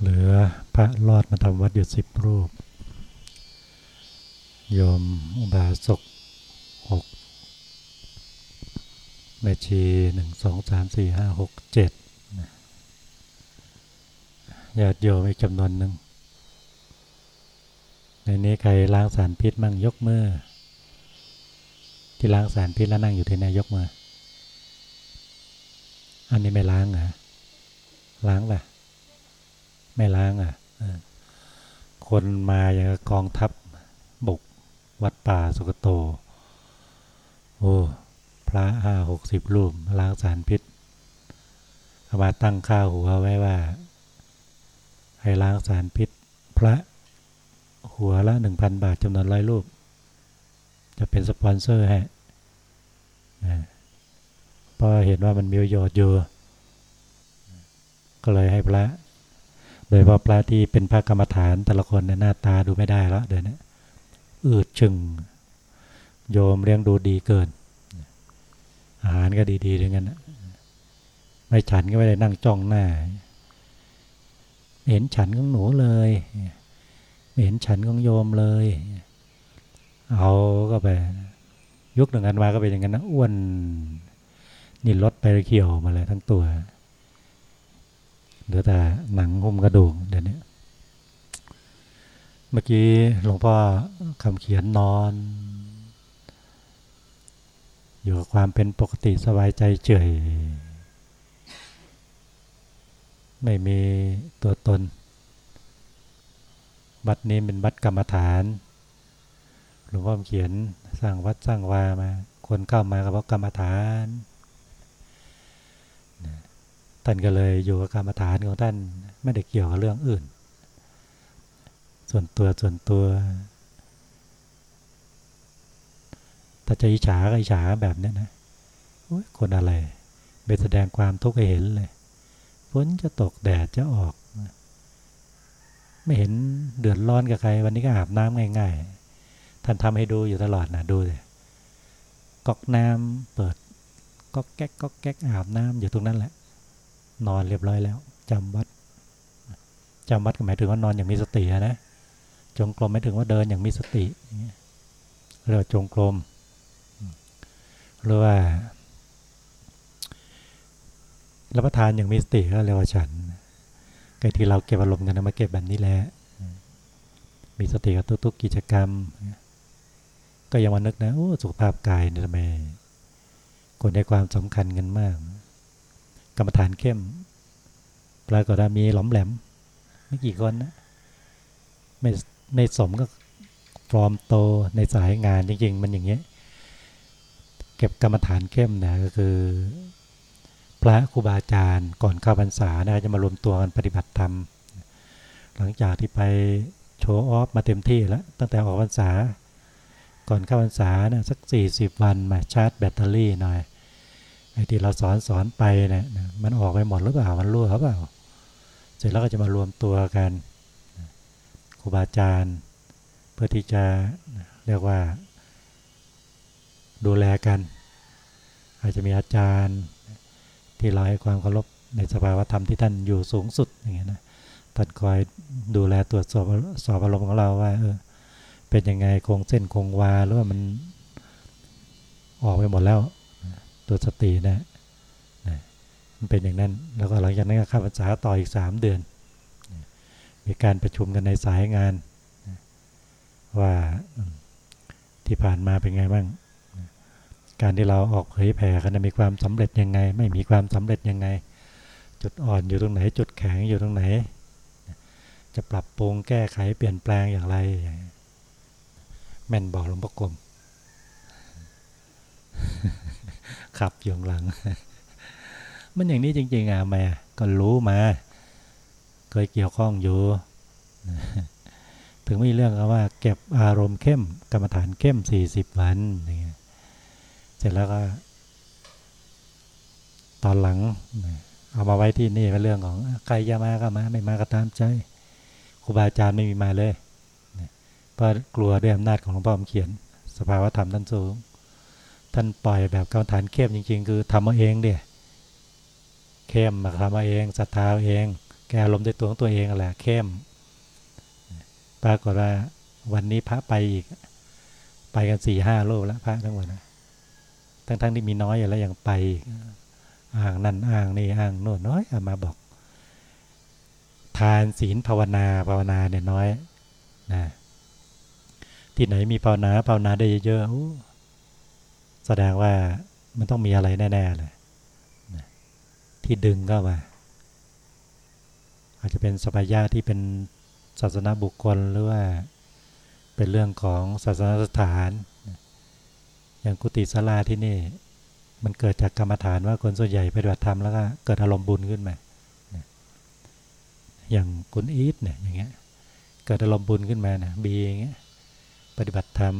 เหลือพระรอดมาทำวัดอยู่สิบรูป โยมอุบาสกหกแม่ชีหนึ่งสองสามสี่ห้าหกเจ็ดญาติโยมอีกจำนวนหนึ่ง ในนี้ใครล้างสารพิษมั่งยกมือ ที่ล้างสารพิษแล้วนั่งอยู่ที่ไหนยกมือ อันนี้ไม่ล้างเหรอล้างล่ะ ไม่ล้างอะคนมาอย่างกองทัพบุกวัดป่าสุกโต โอ้พระห้าหกสิบรูปล้างสารพิษเอามาตั้งค่าหัวไว้ว่า ให้ล้างสารพิษ พระหัวละหนึ่งพันบาทจำนวนร้อยรูป จะเป็นสปอนเซอร์ให้นะเพราะเห็นว่ามันมีประโยชน์อยู่ ก็เลยให้พระ โดยเฉพาะพระที่เป็นพระกรรมฐานแต่ละคนเนี่ยหน้าตาดูไม่ได้แล้วเดี๋ยวนี้อืดชึงโยมเลี้ยงดูดีเกิน อาหารก็ดีๆอย่างนั้นนะไม่ฉันก็ไม่ได้นั่งจ้องหน้า เห็นฉันของหนูเลยเห็นฉันของโยมเลย เอาก็ไป ยุคหนึ่งกันมาก็เป็นอย่างนั้นนะอ้วน นี่ลดไปเขียวมาเลยทั้งตัว เหลือแต่หนังหุ้มกระดูกเดี๋ยวนี้ เมื่อกี้หลวงพ่อคำเขียนนอน อยู่กับความเป็นปกติสบายใจเฉยไม่มีตัวตนบัดนี้เป็นบัดกรรมฐาน หลวงพ่อเขียนสร้างวัดสร้างวามา คนเข้ามากับเพรากรรมฐาน ท่านก็เลยอยู่กับกรรมฐานของท่านไม่ได้เกี่ยวกับเรื่องอื่น ส่วนตัวส่วนตัวถ้าจะอิจฉาก็อิจฉาแบบนี้นะคนอะไรไปแสดงความทุกข์ให้เห็นเลยฝนจะตกแดดจะออก ไม่เห็นเดือดร้อนกับใคร วันนี้ก็อาบน้ำง่าย ๆ ท่านทำให้ดูอยู่ตลอดนะดูเลยก๊อกน้ำเปิดก๊อกแก๊กก๊อกแก๊กอาบน้ำอยู่ตรงนั้นแหละ นอนเรียบร้อยแล้วจำวัดจำวัดก็หมายถึงว่านอนอย่างมีสตินะจงกรมหมายถึงว่าเดินอย่างมีสติเรียกว่าจงกรมหรือว่ารับประทานอย่างมีสติก็เรียกว่าฉันไอ้ที่เราเก็บอารมณ์กันมาเก็บแบบนี้แหละมีสติกับทุกๆกิจกรรม ก็ยังมานึกนะโอ้สุขภาพกายเนี่ยทำไมคนให้ความสำคัญกันมาก กรรมฐานเข้ม ปรากฏว่ามีหลอมแหลม ไม่กี่คนนะไม่ในสมก็ฟอร์มโตในสายงานจริง ๆ มันอย่างเงี้ยเก็บกรรมฐานเข้มนะก็คือ พระครูบาอาจารย์ก่อนเข้าพรรษานะจะมารวมตัวกันปฏิบัติธรรม หลังจากที่ไปโชว์ออฟมาเต็มที่แล้ว ตั้งแต่ออกพรรษา ก่อนเข้าพรรษานะสัก 40 วันมาชาร์จแบตเตอรี่หน่อย ไอ้ที่เราสอนสอนไปเนี่ยมันออกไปหมดหรือเปล่ามันรั่วหรือเปล่า เสร็จแล้วก็จะมารวมตัวกันครูบาอาจารย์ เพื่อที่จะเรียกว่า ดูแลกัน อาจจะมีอาจารย์ที่เราให้ความเคารพในสภาวธรรมที่ท่านอยู่สูงสุดอย่างเงี้ยนะท่านคอยดูแลตรวจสอบสอบอารมณ์ของเราว่าเออเป็นยังไงคงเส้นคงวาหรือว่ามันออกไปหมดแล้ว ตัวสตินะนะมันเป็นอย่างนั้น แล้วก็หลังจากนั้นก็ข้าพเจ้าต่ออีกสามเดือน มีการประชุมกันในสายงาน ว่าที่ผ่านมาเป็นไงบ้างการที่เราออกเผยแผ่กันมีความสำเร็จยังไง ไม่มีความสำเร็จยังไง จุดอ่อนอยู่ตรงไหน จุดแข็งอยู่ตรงไหน จะปรับปรุงแก้ไขเปลี่ยนแปลงอย่างไร แม่นบอกหลวงพ่อกรม ขับอยู่หลัง มันอย่างนี้จริง ๆอะแม่ก็รู้มา เคยเกี่ยวข้องอยู่ ถึงมีเรื่องว่า เก็บอารมณ์เข้มกรรมฐานเข้มสี่สิบวันอย่างเงี้ยเสร็จแล้วก็ ตอนหลัง เอามาไว้ที่นี่เป็นเรื่องของใครจะมาก็มา ไม่มาก็ตามใจครูบาอาจารย์ไม่มีมาเลยเพราะกลัวด้วยอำนาจของหลวงพ่อเขียน สภาวธรรมท่านสูง ท่านปล่อยแบบกรรมฐานเข้มจริง ๆ คือทำมาเองเดียเข้มมาทำมาเองศรัทธาเอง แกอารมณ์ด้วยตัวของตัวเองแหละเข้ม ปรากฏว่าวันนี้พระไปอีก ไปกันสี่ห้าโลกแล้วพระทั้งหมดนะทั้งๆที่มีน้อยอยู่แล้วยังไปอ่างนั่นอ่างนี่อ่างโน่นน้อยอามาบอก ทานศีลภาวนาภาวนาเนี่ยน้อยนะที่ไหนมีภาวนาภาวนาได้เยอะๆ แสดงว่ามันต้องมีอะไรแน่ ๆ เลยที่ดึงเข้ามาอาจจะเป็นสปายาที่เป็นศาสนาบุคคลหรือว่าเป็นเรื่องของศาสนสถาน อย่างกุฏิศาลาที่นี่ มันเกิดจากกรรมฐานว่าคนส่วนใหญ่ปฏิบัติธรรมแล้วก็เกิดอารมณ์บุญขึ้นมาอย่างคุณอีทเนี่ยอย่างเงี้ยเกิดอารมณ์บุญขึ้นมาเนี่ยบีอย่างเงี้ยปฏิบัติธรรม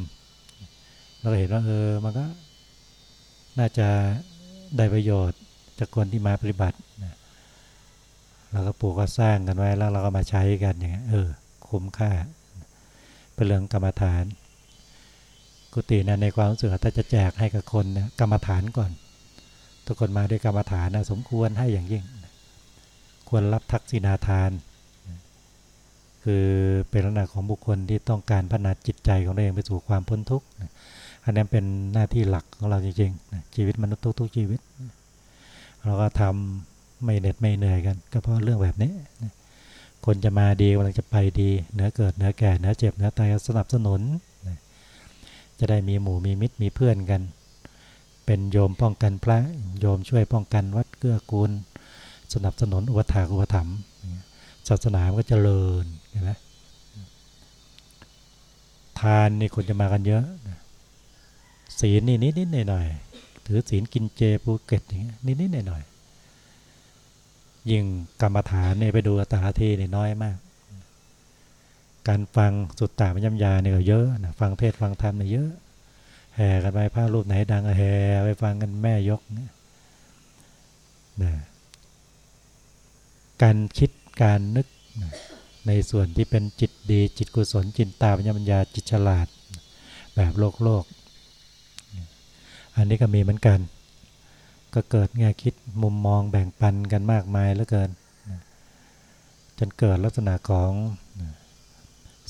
เราเห็นว่าเออมันก็ น่าจะได้ประโยชน์จากคนที่มาปฏิบัติเราก็ปลูกก็สร้างกันไว้แล้วเราก็มาใช้กันอย่างเงี้ยเออ คุ้มค่า เป็นเรื่องกรรมฐาน กุฏินะในความรู้สึกถ้าจะแจกให้กับคนนี่ยกรรมฐานก่อน ทุกคนมาด้วยกรรมฐานนะสมควรให้อย่างยิ่ง ควรรับทักษิณาทาน คือเป็นลักษณะของบุคคลที่ต้องการพัฒนาจิตใจของตัวเองไปสู่ความพ้นทุกข์ อันนั้นเป็นหน้าที่หลักของเราจริงๆ ชีวิตมนุษย์ทุกๆชีวิต เราก็ทำไม่เหน็ดไม่เหนื่อยกัน ก็เพราะเรื่องแบบนี้ คนจะมาดีกำลังจะไปดีเนื้อเกิดเนื้อแก่เนื้อเจ็บเนื้อตายสนับสนุน จะได้มีหมู่มีมิตรมีเพื่อนกัน เป็นโยมป้องกันพระโยมช่วยป้องกันวัดเกื้อกูล สนับสนุนอุปถากอุปถัมภ์ศาสนาก็จเจริญเห็นไหมทานนี่คนจะมากันเยอะ ศีลนี่นิดนิดหน่อยหน่อยถือศีลกินเจภูเก็ตอย่างเงี้นิดนิดหน่อยหน่อยยิ่งกรรมฐานเนี่ยไปดูตาทีเนี่ยน้อยมาก การฟังสุดตาปัญญยาเนี่ยเยอะนะฟังเทศฟังธรรมเนี่ยเยอะ แห่กันไปพระรูปไหนดังแห่ไปฟังกันแม่ยกนะการคิดการนึกนะในส่วนที่เป็นจิตดีจิตกุศลจิตตาปัญญาจิตฉลาด แบบโลกโลก อันนี้ก็มีเหมือนกัน ก็เกิดแง่คิดมุมมองแบ่งปันกันมากมายเหลือเกิน จนเกิดลักษณะของ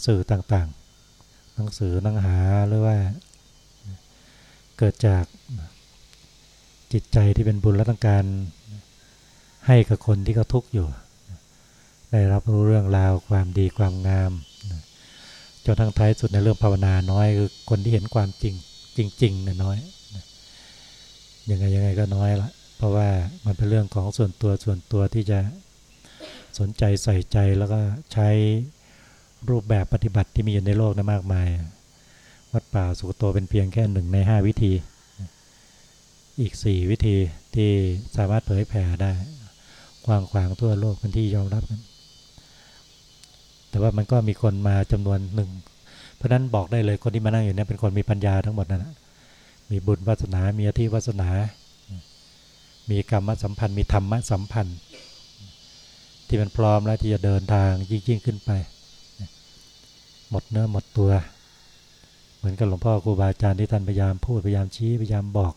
สื่อต่างๆ หนังสือหนังหาหรือว่า เกิดจากจิตใจที่เป็นบุญและต้องการให้กับคนที่เขาทุกข์อยู่ ได้รับรู้เรื่องราวความดีความงามจนทั้งท้ายสุดในเรื่องภาวนาน้อยคือคนที่เห็นความจริงจริงๆเนี่ยน้อย ยังไงยังไงก็น้อยละเพราะว่ามันเป็นเรื่องของส่วนตัวส่วนตัวที่จะสนใจใส่ใจแล้วก็ใช้รูปแบบปฏิบัติที่มีอยู่ในโลกนะมากมาย วัดป่าสุโตเป็นเพียงแค่หนึ่งในห้าวิธี อีกสี่วิธีที่สามารถเผยแผ่ได้กว้างขวางทั่วโลกเป็นที่ยอมรับกันแต่ว่ามันก็มีคนมาจำนวนหนึ่ง เพราะนั้นบอกได้เลยคนที่มานั่งอยู่นี่เป็นคนมีปัญญาทั้งหมดนั่นแหละ มีบุญวาสนา มีอธิวาสนา มีกรรมสัมพันธ์ มีธรรมสัมพันธ์ ที่มันพร้อมแล้วที่จะเดินทางยิ่งขึ้นไป หมดเนื้อหมดตัว เหมือนกับหลวงพ่อครูบาอาจารย์ที่ท่านพยายามพูดพยายามชี้พยายามบอก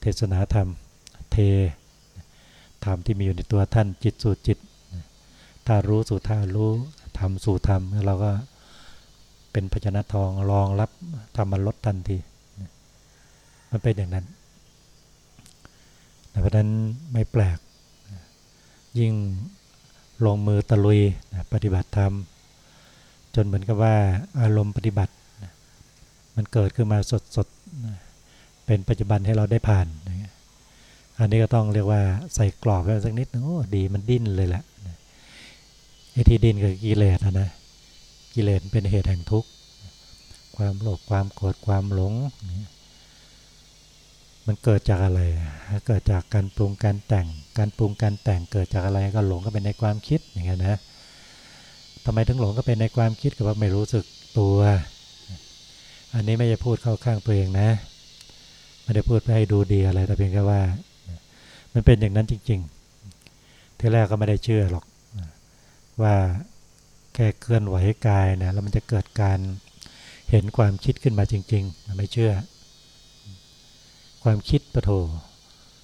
เทศนาธรรม เทธรรมที่มีอยู่ในตัวท่านจิตสู่จิตถ้ารู้สู่ท่ารู้ทำสู่ธรรมเราก็เป็นพจนะทองรองรับธรรมลดทันที มันเป็นอย่างนั้นเพราะนั้นไม่แปลก ยิ่งลงมือตะลุยปฏิบัติธรรม จนเหมือนกับว่าอารมณ์ปฏิบัติ มันเกิดขึ้นมาสดๆ เป็นปัจจุบันให้เราได้ผ่าน อันนี้ก็ต้องเรียกว่าใส่กรอบไว้สักนิดนึงโอ้ดีมันดิ้นเลยแหละไอ้ที่ดิ้นคือกิเลสนะกิเลสเป็นเหตุแห่งทุกข์ความโลภความโกรธความหลง มันเกิดจากอะไร เกิดจากการปรุงการแต่ง การปรุงการแต่งเกิดจากอะไรก็หลงก็เป็นในความคิดอย่างเงี้ยนะทำไมถึงหลงก็เป็นในความคิดก็ว่าไม่รู้สึกตัว อันนี้ไม่ได้พูดเข้าข้างตัวเองนะ ไม่ได้พูดไปให้ดูดีอะไร แต่เพียงแค่ว่า มันเป็นอย่างนั้นจริง ๆ ที่แรกก็ไม่ได้เชื่อหรอก ว่าแค่เคลื่อนไหวกายนะ แล้วมันจะเกิดการเห็นความคิดขึ้นมาจริง ๆ ไม่เชื่อ ความคิดปะโถ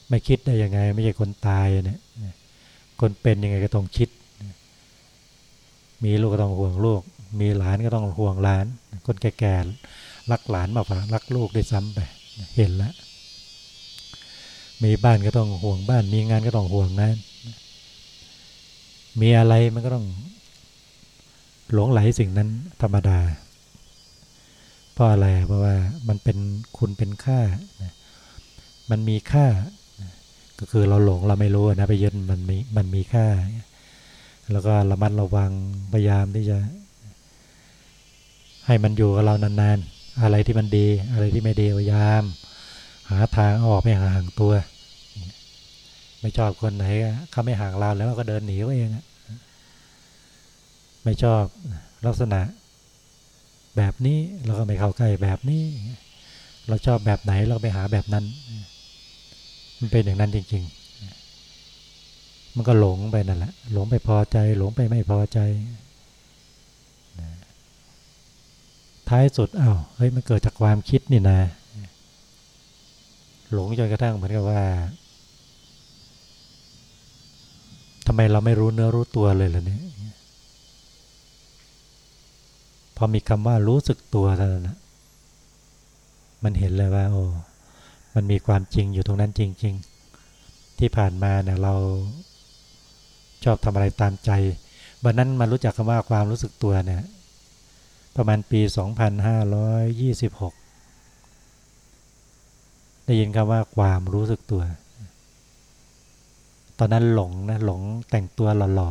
ไม่คิดได้ยังไง ไม่ใช่คนตายเนี่ยคนเป็นยังไงก็ต้องคิด มีลูกก็ต้องห่วงลูก มีหลานก็ต้องห่วงหลาน คนแก่ๆรักหลานมากกว่ารักลูกได้ซ้ำไปเห็นแล้วมีบ้านก็ต้องห่วงบ้าน มีงานก็ต้องห่วงงานมีอะไรมันก็ต้องหลงไหลสิ่งนั้นธรรมดา เพราะอะไรเพราะว่ามันเป็นคุณเป็นค่า มันมีค่า ก็คือเราหลงเราไม่รู้นะไปยึดมันมีมันมีค่า แล้วก็ระมัดระวังพยายามที่จะ ให้มันอยู่กับเรานานๆ อะไรที่มันดี อะไรที่ไม่ดีพยายาม หาทางออกไม่ห่างตัว ไม่ชอบคนไหนเขาไม่ห่างเราแล้วก็เดินหนีเองไม่ชอบลักษณะแบบนี้เราก็ไม่เข้าใกล้แบบนี้ เราชอบแบบไหนเราไปหาแบบนั้น มันเป็นอย่างนั้นจริง ๆ มันก็หลงไปนั่นแหละ หลงไปพอใจ หลงไปไม่พอใจ ท้ายสุดอา้าวเฮ้ยมันเกิดจากความคิดนี่นะ หลงจนกระทั่งเหมือนกับว่าทำไมเราไม่รู้เนื้อรู้ตัวเลยล่ะเนี่ยพอมีคำว่ารู้สึกตัวเท่านั้นมันเห็นเลยว่า โอ้ มันมีความจริงอยู่ตรงนั้นจริง ๆ ที่ผ่านมาเนี่ยเราชอบทำอะไรตามใจวันนั้นมารู้จักคำว่าความรู้สึกตัวเนี่ยประมาณปี 2526 ได้ยินคำว่าความรู้สึกตัว ตอนนั้นหลงนะหลงแต่งตัวหล่อ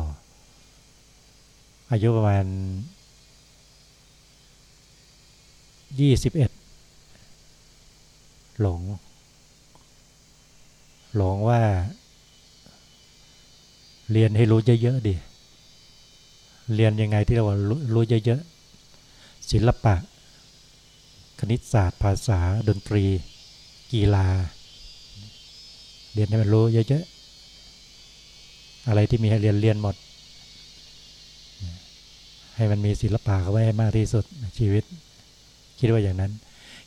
ๆ อายุประมาณยี่สิบเอ็ดหลง หลงว่า เรียนให้รู้เยอะๆดิ เรียนยังไงที่เราว่ารู้เยอะๆศิลปะ คณิตศาสตร์ ภาษา ดนตรี กีฬา เรียนให้มันรู้เยอะๆ อะไรที่มีให้เรียนเรียนหมด ให้มันมีศิลปะเข้าไว้ให้มากที่สุดชีวิต คิดว่าอย่างนั้น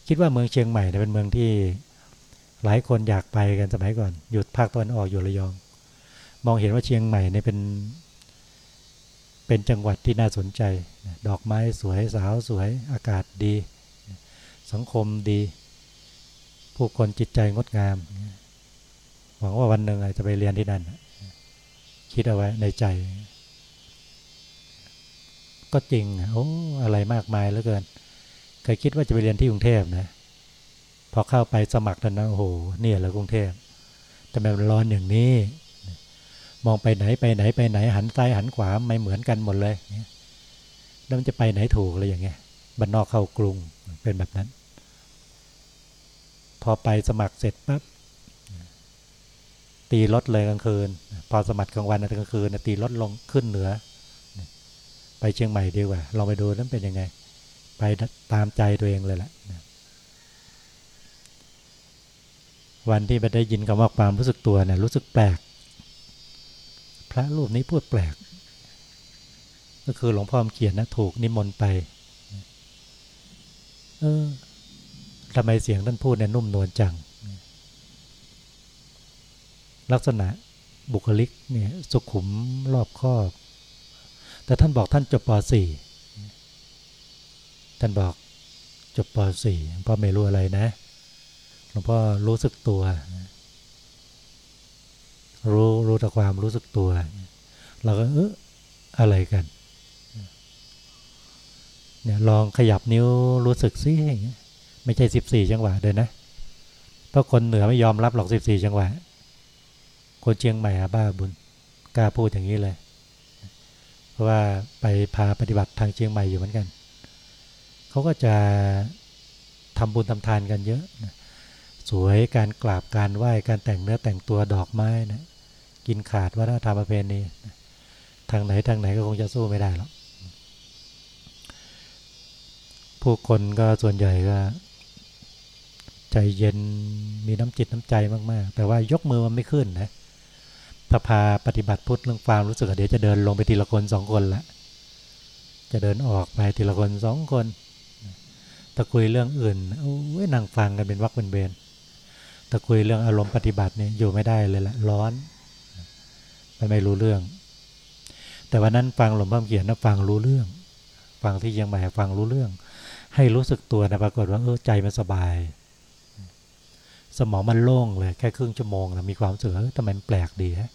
คิดว่าเมืองเชียงใหม่เป็นเมืองที่ หลายคนอยากไปกันสมัยก่อน หยุดภาคตะวันออกอยู่ระยอง มองเห็นว่าเชียงใหม่เนี่ยเป็น เป็นจังหวัดที่น่าสนใจ ดอกไม้สวยสาวสวยอากาศดี สังคมดี ผู้คนจิตใจงดงาม หวังว่าวันหนึ่งจะไปเรียนที่นั่น คิดเอาไว้ในใจ ก็จริงโอ้อะไรมากมายเหลือเกิน เคยคิดว่าจะไปเรียนที่กรุงเทพนะ พอเข้าไปสมัครตอนนั้นโอ้โหเนี่ยแหละกรุงเทพทำไมมันร้อนอย่างนี้ มองไปไหนไปไหนไปไหนหันซ้ายหันขวาไม่เหมือนกันหมดเลยแล้วมันจะไปไหนถูกเลยอย่างเงี้ยบ้านนอกเข้ากรุงเป็นแบบนั้น พอไปสมัครเสร็จปั๊บตีรถเลยกลางคืน พอสมัครกลางวันกลางคืนตีรถลงขึ้นเหนือ ไปเชียงใหม่ดีกว่าลองไปดูนั้นเป็นยังไง ไปตามใจตัวเองเลยแหละ วันที่ไปได้ยินคำว่าความรู้สึกตัวเนี่ยรู้สึกแปลก พระรูปนี้พูดแปลก ก็คือหลวงพ่อเขียนนะถูกนิมนต์ไป เออทำไมเสียงท่านพูดเนี่ยนุ่มนวลจัง ลักษณะบุคลิกเนี่ยสุขุมรอบคอบ แต่ท่านบอกท่านจบป .4 ท่านบอกจบป .4 พ่อไม่รู้อะไรนะ หลวงพ่อรู้สึกตัว รู้รู้แต่ความรู้สึกตัว เราก็เอออะไรกันเนี่ยลองขยับนิ้วรู้สึกซิไม่ใช่สิบสี่จังหวะเดินนะเพราะคนเหนือไม่ยอมรับหรอกสิบสี่จังหวะ คนเชียงใหม่บ้าบุญกล้าพูดอย่างนี้เลย เพราะว่าไปพาปฏิบัติทางเชียงใหม่อยู่เหมือนกัน เขาก็จะทำบุญทำทานกันเยอะนะ สวยการกราบการไหว้การแต่งเนื้อแต่งตัวดอกไม้นะกินขาดวัฒนธรรมประเพณีทางไหนทางไหนก็คงจะสู้ไม่ได้หรอกผู้คนก็ส่วนใหญ่ก็ ใจเย็นมีน้ำจิตน้ำใจมากๆ แต่ว่ายกมือมันไม่ขึ้นนะถ้าพาปฏิบัติพุทธเรื่องความรู้สึกเดี๋ยวจะเดินลงไปทีละคนสองคนละจะเดินออกไปทีละคนสองคนถ้าคุยเรื่องอื่นโอ้ยนั่งฟังกันเป็นวักเป็นเบน ถ้าคุยเรื่องอารมณ์ปฏิบัติเนี่ยอยู่ไม่ได้เลยละร้อนไมันไม่รู้เรื่อง แต่วันนั้นฟังหลวงพ่อเขียนนะฟังรู้เรื่อง ฟังที่ยังใหม่ฟังรู้เรื่อง ให้รู้สึกตัวนะปรากฏว่าเออใจมันสบาย สมองมันโล่งเลยแค่ครึ่งชั่วโมงนะมีความรู้สึกเออทำไมมันแปลกดีฮะ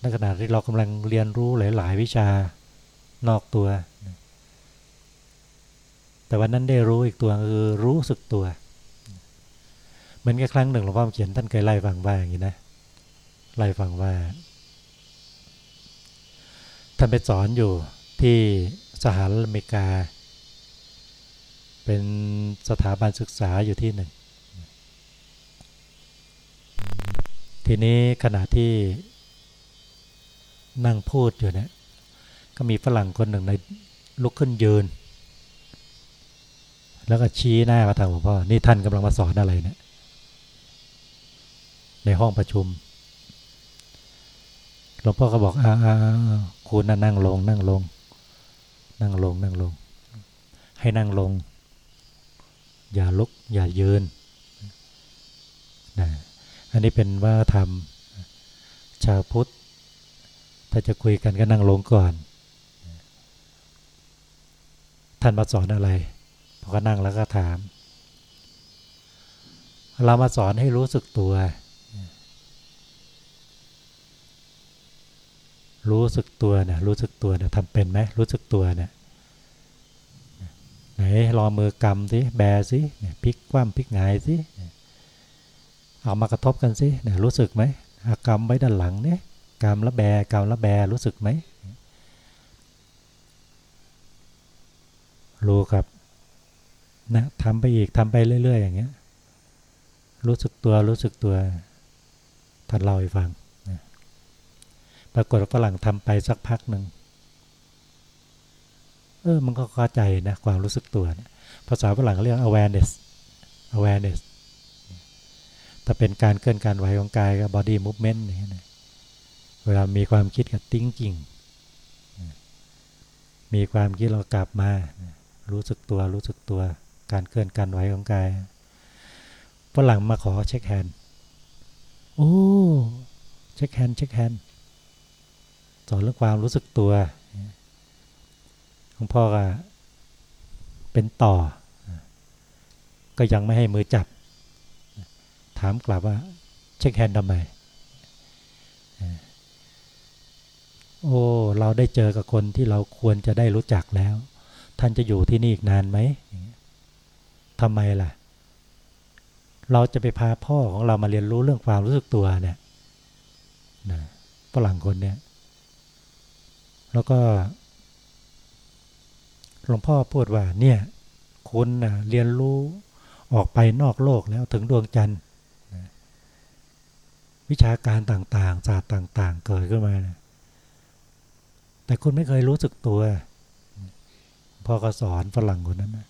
ในขณะที่เรากำลังเรียนรู้หลาย ๆ วิชานอกตัว แต่วันนั้นได้รู้อีกตัวคือรู้สึกตัว เหมือนกับครั้งหนึ่งหลวงพ่อเขียนท่านเคยไล่ฟังว่าอย่างนี้นะไล่ฟังว่า ท่านไปสอนอยู่ที่สหรัฐอเมริกา เป็นสถาบันศึกษาอยู่ที่หนึ่ง ทีนี้ขณะที่นั่งพูดอยู่เนี่ยก็มีฝรั่งคนหนึ่งในลุกขึ้นยืน แล้วก็ชี้หน้ามาทางหลวงพ่อ นี่ท่านกำลังมาสอนอะไรเนี่ย ห้องประชุม หลวงพ่อก็บอกอ่าคุณนั่งลง นั่งลง นั่งลง นั่งลง ให้นั่งลง อย่าลุก อย่ายืนนะอันนี้เป็นว่าทำชาวพุทธ ถ้าจะคุยกันก็นั่งลงก่อน ท่านมาสอนอะไรพอก็นั่งแล้วก็ถามเรามาสอนให้รู้สึกตัว รู้สึกตัวเนี่ยรู้สึกตัวเนี่ยทำเป็นไหมรู้สึกตัวเนี่ยไหนรอมือกำสิแบสิเนี่ยพลิกคว่ำพลิกหงายสิเอามากระทบกันสิเนี่ยรู้สึกไหมกำไว้ด้านหลังเนี่ยกำแล้วแบกำแล้วแบรู้สึกไหมรู้ครับนะทำไปอีกทำไปเรื่อย ๆ อย่างเงี้ย รู้สึกตัวรู้สึกตัวท่านเล่าให้ฟัง ปรากฏฝรั่งทำไปสักพักหนึ่งเออมันก็เข้าใจนะความรู้สึกตัวนะภาษาฝรั่งเรียก awareness awareness ถ้าเป็นการเคลื่อนการไหวของกายก็ body movement นี่นะเวลามีความคิดกับ thinking มีความคิดเรากลับมา รู้สึกตัวรู้สึกตัวการเคลื่อนการไหวของกายฝรั่งมาขอ shake hand โอ้ shake hand shake hand สอนเรื่องความรู้สึกตัวหลวงพ่อก็เป็นต่อ ก็ยังไม่ให้มือจับ ถามกลับว่า shake hand ทำไมโอ้ เราได้เจอกับคนที่เราควรจะได้รู้จักแล้ว ท่านจะอยู่ที่นี่อีกนานไหมทำไมล่ะ เราจะไปพาพ่อของเรามาเรียนรู้เรื่องความรู้สึกตัวเนี่ยฝรั่งคนเนี่ย แล้วก็หลวงพ่อพูดว่าเนี่ยคุณนะเรียนรู้ออกไปนอกโลกแล้วถึงดวงจันทร์วิชาการต่างๆ ศาสตร์ต่าง ๆ เกิดขึ้นมานะแต่คุณไม่เคยรู้สึกตัวพ่อก็สอนฝรั่งคนนั้นนะ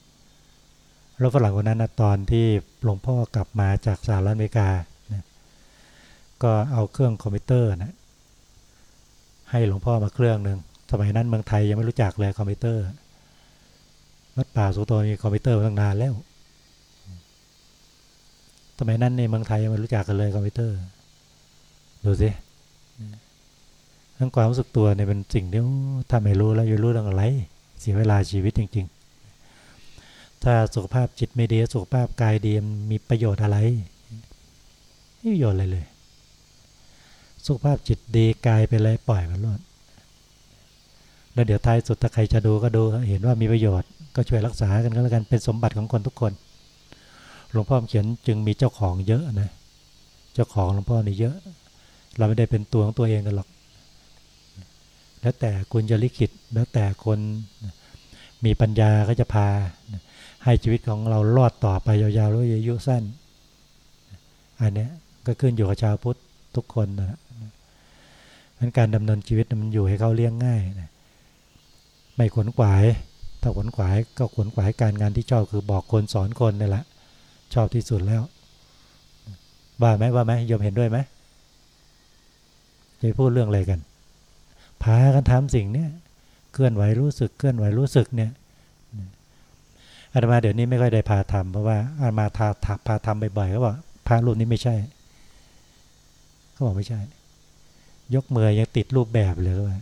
แล้วฝรั่งคนนั้นนะตอนที่หลวงพ่อกลับมาจากสหรัฐอเมริกานะก็เอาเครื่องคอมพิวเตอร์นะให้หลวงพ่อมาเครื่องหนึ่ง สมัยนั้นเมืองไทยยังไม่รู้จักเลยคอมพิวเตอร์วัดป่าสุคะโตมีคอมพิวเตอร์ตั้งนานแล้วสมัยนั้นในเมืองไทยยังไม่รู้จักกันเลยคอมพิวเตอร์ดูสิทั้งความรู้สึกตัวเนี่ยเป็นสิ่งที่ถ้าไม่รู้แล้วจะรู้เรื่องอะไร เสียเวลาชีวิตจริง ๆ ถ้าสุขภาพจิตไม่ดีสุขภาพกายดีมีประโยชน์อะไรไม่ประโยชน์อะไรเลย สุขภาพจิตดีกายไปเลยปล่อยมันรอด แล้วเดี๋ยวท้ายสุดถ้าใครจะดูก็ดู เห็นว่ามีประโยชน์ก็ช่วยรักษากันก็แล้วกันเป็นสมบัติของคนทุกคน หลวงพ่อเขียนจึงมีเจ้าของเยอะนะ เจ้าของหลวงพ่อนี่เยอะ เราไม่ได้เป็นตัวของตัวเองกันหรอก แล้วแต่คุณจะลิขิตแล้วแต่คนมีปัญญาก็จะพา ให้ชีวิตของเรารอดต่อไปยาวๆแล้วอายุสั้น อันนี้ก็ขึ้นอยู่กับชาวพุทธทุกคนนะนั้นการดำเนินชีวิตมันอยู่ให้เขาเลี้ยงง่ายนะ ไม่ขวนขวาย ถ้าขวนขวายก็ขวนขวายการงานที่ชอบคือบอกคนสอนคนนี่แหละชอบที่สุดแล้วว่าไหมว่าไหมยมเห็นด้วยไหมจะพูดเรื่องอะไรกันพากันทำสิ่งเนี้ยเคลื่อนไหวรู้สึกเคลื่อนไหวรู้สึกเนี่ยอาตมาเดี๋ยวนี้ไม่ค่อยได้พาทำเพราะว่าอาตมาทาพาทำบ่อยๆเขาบอกพารุ่นนี้ไม่ใช่เขาบอกไม่ใช่ ยกมือยังติดรูปแบบเลยว่า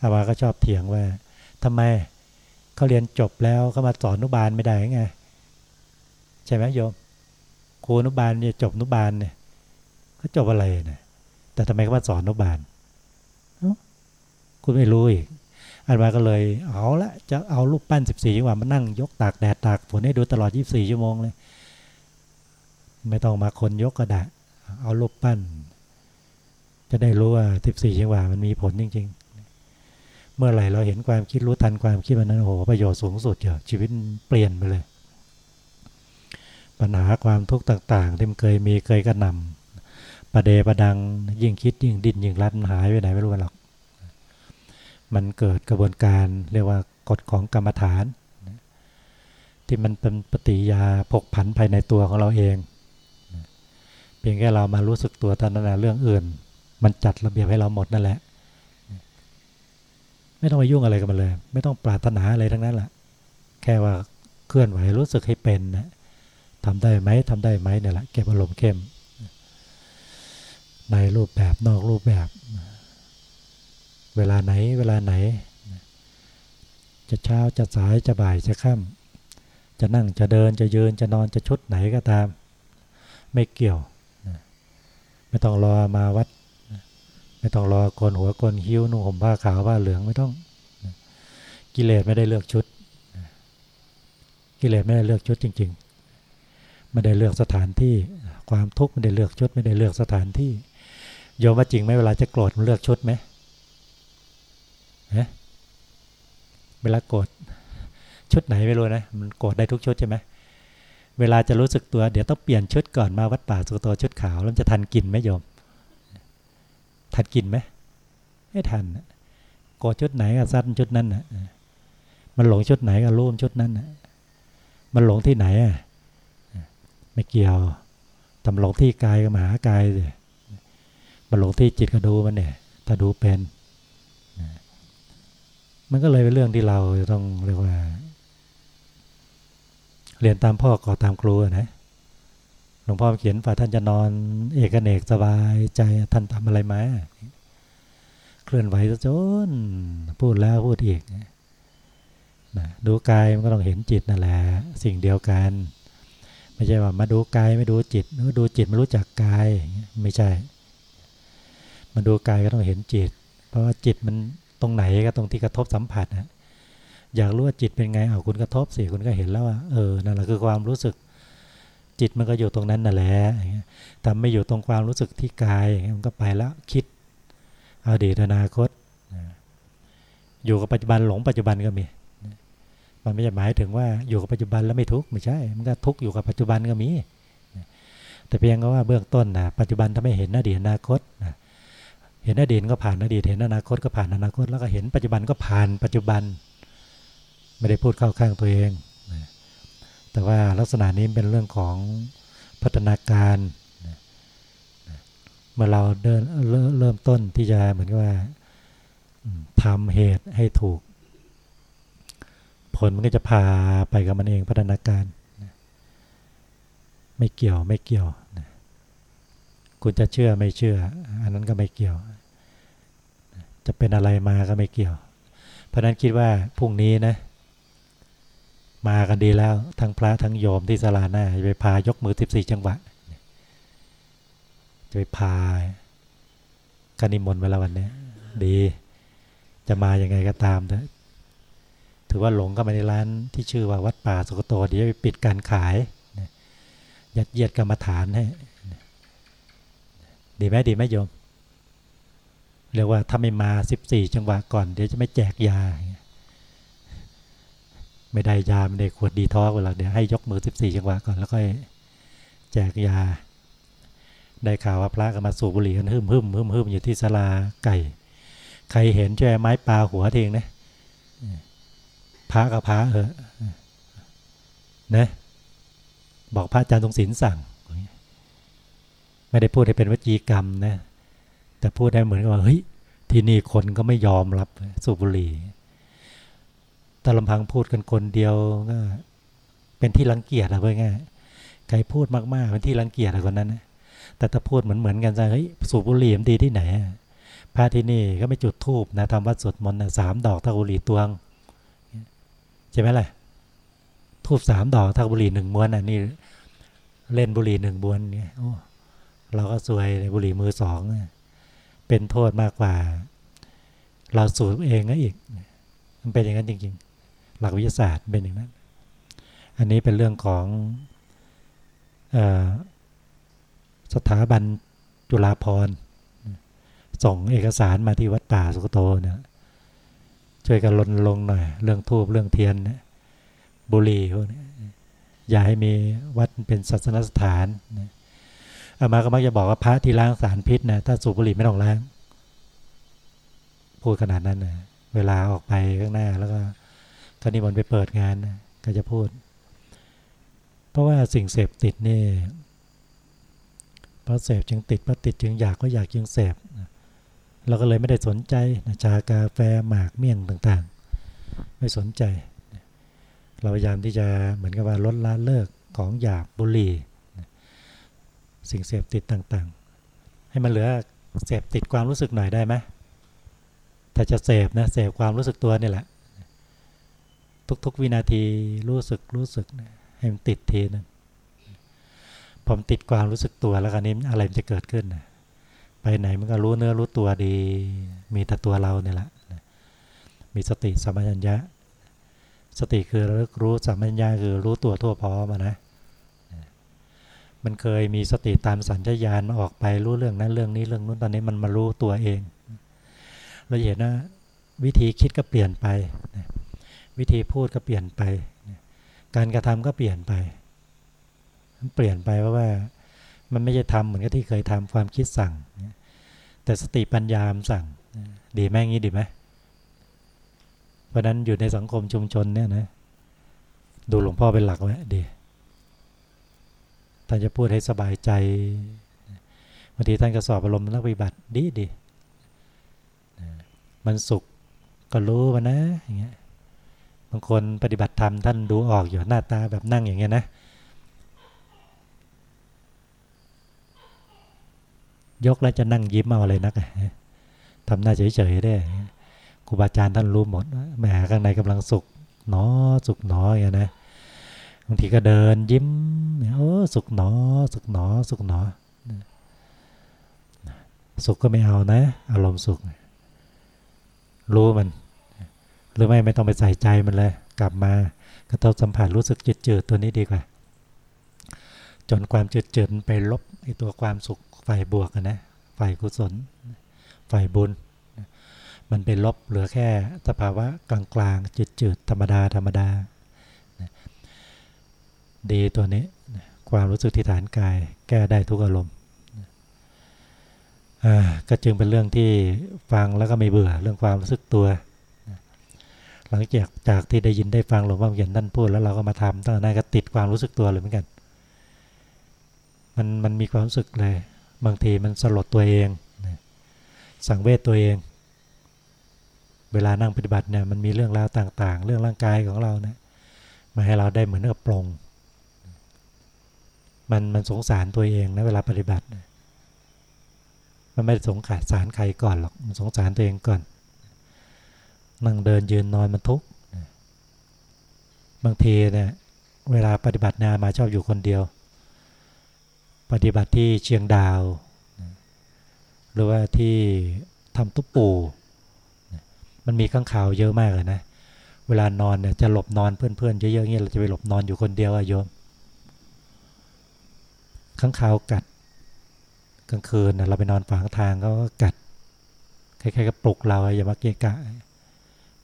อาวาก็ชอบเถียงว่าทำไมเขาเรียนจบแล้วเขามาสอนนุบาลไม่ได้ไงใช่ไหมโยมครูนุบาลเนี่ยจบนุบาลเนี่ยเขาจบอะไรเนี่ยแต่ทำไมเขามาสอนนุบาลคุณไม่รู้อีกอันมาก็เลยเอาละจะเอารูปปั้นสิบสี่จังหวะมานั่งยกตากแดดตากฝนให้ดูตลอดยี่บสี่ชั่วโมงเลย ไม่ต้องมาคนยกกระดาษเอารูปปั้น จะได้รู้ว่าสิบสี่จังหวะมันมีผลจริง ๆ เมื่อไหร่เราเห็นความคิดรู้ทันความคิดมันนั้นโอ้โหประโยชน์สูงสุดเยอะชีวิตเปลี่ยนไปเลย ปัญหาความทุกข์ต่างๆที่มันเคยมีเคยกระนำประเดประดังยิ่งคิดยิ่งดิ้นยิ่งรัดมันหายไปไหนไม่รู้หรอก มันเกิดกระบวนการเรียกว่ากฎของกรรมฐาน ที่มันเป็นปฏิยาผกผันภายในตัวของเราเองเพียงแค่เรามารู้สึกตัวตอนนั้นเรื่องอื่น มันจัดระเบียบให้เราหมดนั่นแหละ ไม่ต้องไปยุ่งอะไรกับมันเลย ไม่ต้องปรารถนาอะไรทั้งนั้นแหละแค่ว่าเคลื่อนไหวรู้สึกให้เป็นนะทำได้ไหมทำได้ไหมเนี่ยแหละเก็บอารมณ์เข้ม ในรูปแบบนอกรูปแบบ เวลาไหนเวลาไหน จะเช้าจะสายจะบ่ายจะค่ำจะนั่งจะเดินจะยืนจะนอนจะชุดไหนก็ตาม ไม่เกี่ยว ไม่ต้องรอมาวัด ไม่ต้องรอโกนหัวโกนคิ้วนุ่งห่มผ้าขาวผ้าเหลืองไม่ต้อง กิเลสไม่ได้เลือกชุด กิเลสไม่ได้เลือกชุดจริง ๆ ไม่ได้เลือกสถานที่ ความทุกข์ไม่ได้เลือกชุด ไม่ได้เลือกสถานที่โยมว่าจริงไหมเวลาจะโกรธมันเลือกชุดไหมเวลาโกรธชุดไหนไม่รู้นะมันโกรธได้ทุกชุดใช่ไหมเวลาจะรู้สึกตัวเดี๋ยวต้องเปลี่ยนชุดก่อนมาวัดป่าสุตัวชุดขาวแล้วจะทันกินไหมโยม ทันกินไหมไม่ทันโกรธชุดไหนก็สั้นชุดนั้นนะมันหลงชุดไหนก็รูมชุดนั้นนะมันหลงที่ไหนอะไม่เกี่ยวทำหลงที่กายก็มาหากายเลยมันหลงที่จิตก็ดูมันเนี่ย ถ้าดูเป็นมันก็เลยเป็นเรื่องที่เราต้องเรียกว่า เรียนตามพ่อก่อตามครูนะ หลวงพ่อเขียนฝ่าท่านจะนอน เอกเนกสบายใจท่านทำอะไรมาเคลื่อนไหวจนพูดแล้วพูดอีกนะดูกายมันก็ต้องเห็นจิตนั่นแหละสิ่งเดียวกัน ไม่ใช่ว่ามาดูกายไม่ดูจิตดูจิตไม่รู้จักกายไม่ใช่ มาดูกายก็ต้องเห็นจิต เพราะว่าจิตมันตรงไหนก็ตรงที่กระทบสัมผัสนะอยากรู้ว่าจิตเป็นไงเอาคุณกระทบสิคุณก็เห็นแล้วว่าเออนั่นแหละคือความรู้สึก จิตมันก็อยู่ตรงนั้นนั่นแหละแต่ไม่อยู่ตรงความรู้สึกที่กายมันก็ไปแล้วคิดอดีตอนาคต อยู่กับปัจจุบันหลงปัจจุบันก็มี มันไม่ใช่หมายถึงว่าอยู่กับปัจจุบันแล้วไม่ทุกข์ไม่ใช่ มันก็ทุกข์อยู่กับปัจจุบันก็มี แต่เพียงก็ว่าเบื้องต้นนะปัจจุบันถ้าไม่เห็นอดีตอนาคตนะเห็นอดีตก็ผ่านอดีตเห็นอนาคตก็ผ่านอนาคต แล้วก็เห็นปัจจุบันก็ผ่านปัจจุบัน ไม่ได้พูดเข้าข้างตัวเอง แต่ว่าลักษณะนี้เป็นเรื่องของพัฒนาการเมื่อเราเดินเริ่มต้นที่จะเหมือนกับว่าทำเหตุให้ถูก ผลมันก็จะพาไปกับมันเองพัฒนาการ ไม่เกี่ยวไม่เกี่ยวคุณจะเชื่อไม่เชื่อ อันนั้นก็ไม่เกี่ยว จะเป็นอะไรมาก็ไม่เกี่ยว เพราะนั้นคิดว่าพรุ่งนี้นะ มากันดีแล้ว ทั้งพระทั้งโยมที่สลาหน้าจะไปพายกมือสิบสี่จังหวะจะไปพากานิมนต์เวลาวันนี้ดี จะมาอย่างไงก็ตามเถอะถือว่าหลงก็ไปในร้านที่ชื่อว่าวัดป่าสุกโตเดี๋ยวไปปิดการขายยัดเยียดกรรมฐานให้ดีไหมดีไหมโยมเรียกว่าถ้าไม่มาสิบสี่จังหวะก่อน เดี๋ยวจะไม่แจกยา ไม่ได้ยาไม่ได้ขวดดีท้อเวลาเดี๋ยวให้ยกมือสิบสี่จังหวะก่อนแล้วก็แจกยา ได้ข่าวว่าพระก็มาสูบบุหรี่กันหึ่มหึ่มหึ่มหึ่มอยู่ที่ศาลาไก่ ใครเห็นช่ไม้ปลาหัวทีงนะพระกับพระเออนะบอกพระอาจารย์ทรงศิลสั่ง ไม่ได้พูดให้เป็นวจีกรรมนะแต่พูดได้เหมือนกับว่าเฮ้ยที่นี่คนก็ไม่ยอมรับสูบบุหรี่ แต่ลำพังพูดกันคนเดียวก็เป็นที่รังเกียจอะเพื่อนง่ายใครพูดมากๆเป็นที่รังเกียจอะคนนั้นนะแต่ถ้าพูดเหมือนเหมือนกันจะเฮ้ยสูบบุหรี่มันดีที่ไหนพระที่นี่ก็ไม่จุดธูปนะทำวัดสวดมนต์สามดอกเท่าบุหรี่ตวงใช่ไหมล่ะทูบสามดอกเท่าบุหรี่หนึ่งมวนอะนี่เล่นบุหรี่หนึ่งม้วนเนี่ยโอ้เราก็ซวยในบุหรี่มือสองเป็นโทษมากกว่า เราสูบเองก็อีก มันเป็นอย่างนั้นจริง ๆ หลักวิทยาศาสตร์เป็นอย่างนั้น อันนี้เป็นเรื่องของสถาบันจุฬาภรณ์ส่งเอกสารมาที่วัดป่าสุกโตเนี่ยช่วยกันรณรงหน่อย เรื่องทูบเรื่องเทียนบุรีพวกนี้อย่าให้มีวัดเป็นศาสนสถานอามาก็มักจะบอกว่าพระที่ล้างสารพิษนะถ้าสูบบุหรี่ไม่ต้องล้าง พูดขนาดนั้นนะเวลาออกไปข้างหน้าแล้วก็ ก็นิมนต์ไปเปิดงานนะก็จะพูด เพราะว่าสิ่งเสพติดนี่เพราะเสพจึงติดเพราะติดจึงอยากก็อยากจึงเสพเราก็เลยไม่ได้สนใจนะชากาแฟหมากเมี่ยงต่างๆ ไม่สนใจ เราพยายามที่จะเหมือนกับว่าลดละเลิกของอยากบุหรี่สิ่งเสพติดต่างๆ ให้มันเหลือเสพติดความรู้สึกหน่อยได้ไหมถ้าจะเสพนะเสพความรู้สึกตัวนี่แหละ ทุก ๆ วินาทีรู้สึกรู้สึกให้มันติดทีนึงพอมติดความรู้สึกตัวแล้วกันนี้อะไรมันจะเกิดขึ้นนะไปไหนมันก็รู้เนื้อรู้ตัวดี มีแต่ตัวเราเนี่ยแหละมีสติสัมปชัญญะ สติคือรู้สัมปชัญญะคือรู้ตัวทั่วพร้อมนะมันเคยมีสติตามสัญญาณมาออกไปรู้เรื่องนั้นเรื่องนี้เรื่องนู้นตอนนี้มันมารู้ตัวเองเราเห็นว่าวิธีคิดก็เปลี่ยนไป วิธีพูดก็เปลี่ยนไป การกระทำก็เปลี่ยนไป มันเปลี่ยนไปเพราะว่ามันไม่ใช่ทำเหมือนกับที่เคยทำความคิดสั่ง แต่สติปัญญามสั่ง ดีไหมงี้ดีไหมเพราะนั้นอยู่ในสังคมชุมชนเนี่ยนะดูหลวงพ่อเป็นหลักไว้ดีท่านจะพูดให้สบายใจบางทีท่านก็สอบอารมณ์นักปฏิบัติดีดีมันสุขก็รู้มันนะอย่างเงี้ย บางคนปฏิบัติธรรมท่านดูออกอยู่หน้าตาแบบนั่งอย่างเงี้ยนะ ยกแล้วจะนั่งยิ้มเอาอะไรนักทำหน้าเฉยๆได้ครูบาอาจารย์ท่านรู้หมดแหมข้างในกำลังสุขหนอสุขหนออย่างนะบางทีก็เดินยิ้มโอ้สุขหนอ สุขหนอ สุขหนอ สุขก็ไม่เอานะ อารมณ์สุข รู้มัน หรือไม่ไม่ต้องไปใส่ใจมันเลย กลับมากระทบสัมผัสรู้สึกจืดๆตัวนี้ดีกว่า จนความจืดๆไปลบไอตัวความสุขฝ่ายบวกนะฝ่ายกุศลฝ่ายบุญ มันเป็นลบเหลือแค่สภาวะกลางๆจืดๆธรรมดาธรรมดา ดีตัวนี้ความรู้สึกที่ฐานกายแก้ได้ทุกอารมณ์ก็จึงเป็นเรื่องที่ฟังแล้วก็ไม่เบื่อเรื่องความรู้สึกตัว หลังจากจากที่ได้ยินได้ฟังหลวงพ่อเขียนท่านพูดแล้วเราก็มาทำตั้งแต่ก็ติดความรู้สึกตัวเลยเหมือนกัน มันมันมีความรู้สึกเลย บางทีมันสลดตัวเองสังเวชตัวเอง เวลานั่งปฏิบัติเนี่ยมันมีเรื่องราวต่างๆ เรื่องร่างกายของเราเนี่ยมาให้เราได้เหมือนกับปรงมันมันสงสารตัวเองนะเวลาปฏิบัติ มันไม่สงสารสารใครก่อนหรอกมันสงสารตัวเองก่อน นั่งเดินยืนนอนมันทุกข์บางทีเนี่ยเวลาปฏิบัติงานมาชอบอยู่คนเดียว ปฏิบัติที่เชียงดาว หรือว่าที่ทำตุ๊ปูมันมีข้างข่าวเยอะมากเลยนะเวลานอนเนี่ยจะหลบนอนเพื่อนๆเยอะๆเงี้ยเราจะไปหลบนอนอยู่คนเดียวอะโยมข้างข่าวกัดกลางคืนเราไปนอนฝังทางก็กัดคล้ายๆกับปลุกเราอย่ามาเกะกะ